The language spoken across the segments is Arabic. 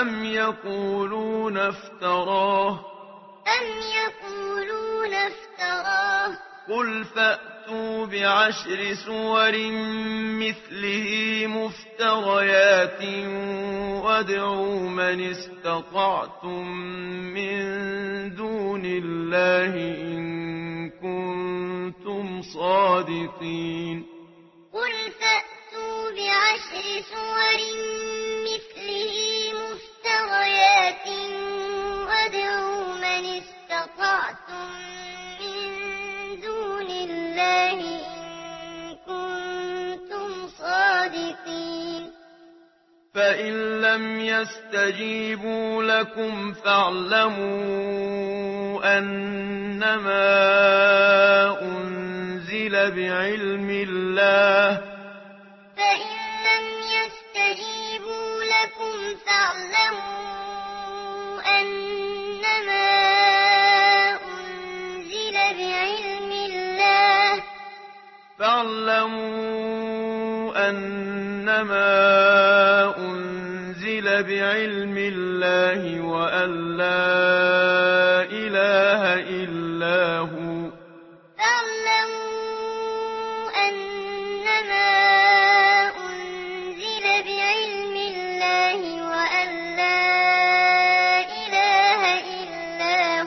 أم يقولون افتراه أم يقولون افتراه قل فأتوا بعشر سور مثله مفتريات وادعوا من استطعتم من دون الله إن كنتم صادقين قل فأتوا بعشر سور استطعتم من دون الله إن كنتم صادقين. فإن لم يستجيبوا لكم فاعلموا أنما أنزل بعلم الله فإن لم يستجيبوا لكم فاعلموا وَاعْلَمُوا أَنَّمَا أُنزِلَ بِعِلْمِ اللَّهِ وَأَن لَّا إِلَٰهَ إِلَّا هُوَ أَنَّمَا أُنزِلَ بِعِلْمِ اللَّهِ وَأَن إِلَٰهَ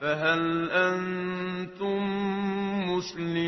فَهَلْ أَنتُم مُّسْلِمُونَ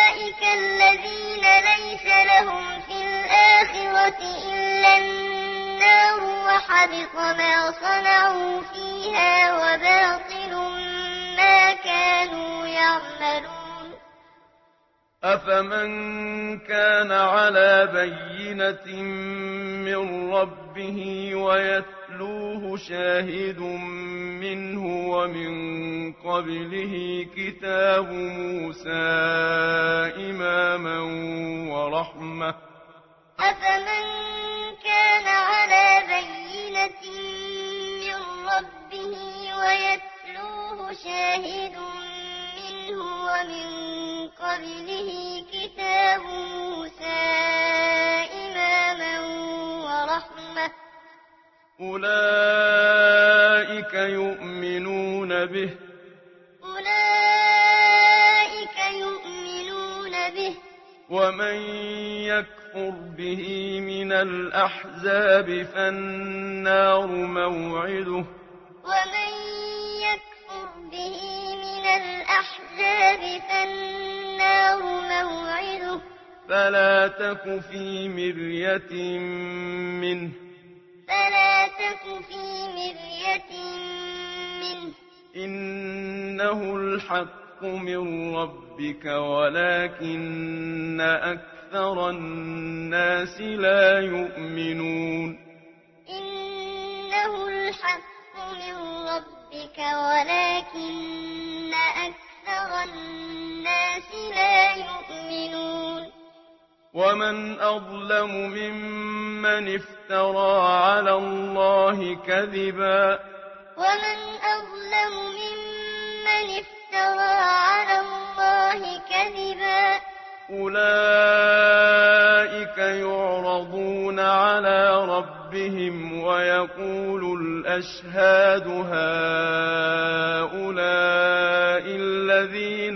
أفمن كان على بينة من ربه ويتلوه شاهد منه ومن قبله كتاب موسى إماما ورحمة. أفمن كان على بينة من ربه ويتلوه شاهد منه ومن قبله كتاب موسى إماما ورحمة. أولئك يؤمنون به. أولئك يؤمنون به. ومن يكفر به من الأحزاب فالنار موعده. ومن الكذاب فالنار موعده فلا تك في مرية منه فلا تك في مرية منه إنه الحق من ربك ولكن أكثر الناس لا يؤمنون إنه الحق من ربك ولكن أكثر أكثر الناس لا يؤمنون ومن أظلم ممن افترى على الله كذبا ومن أظلم ممن افترى على الله كذبا أولئك يعرضون على ربهم ويقول الأشهاد هؤلاء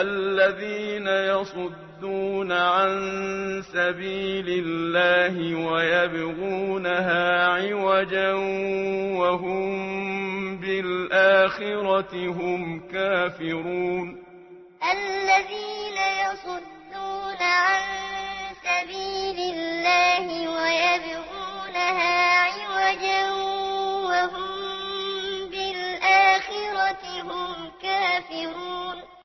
الذين يصدون عن سبيل الله ويبغونها عوجا وهم بالآخرة هم كافرون الذين يصدون عن سبيل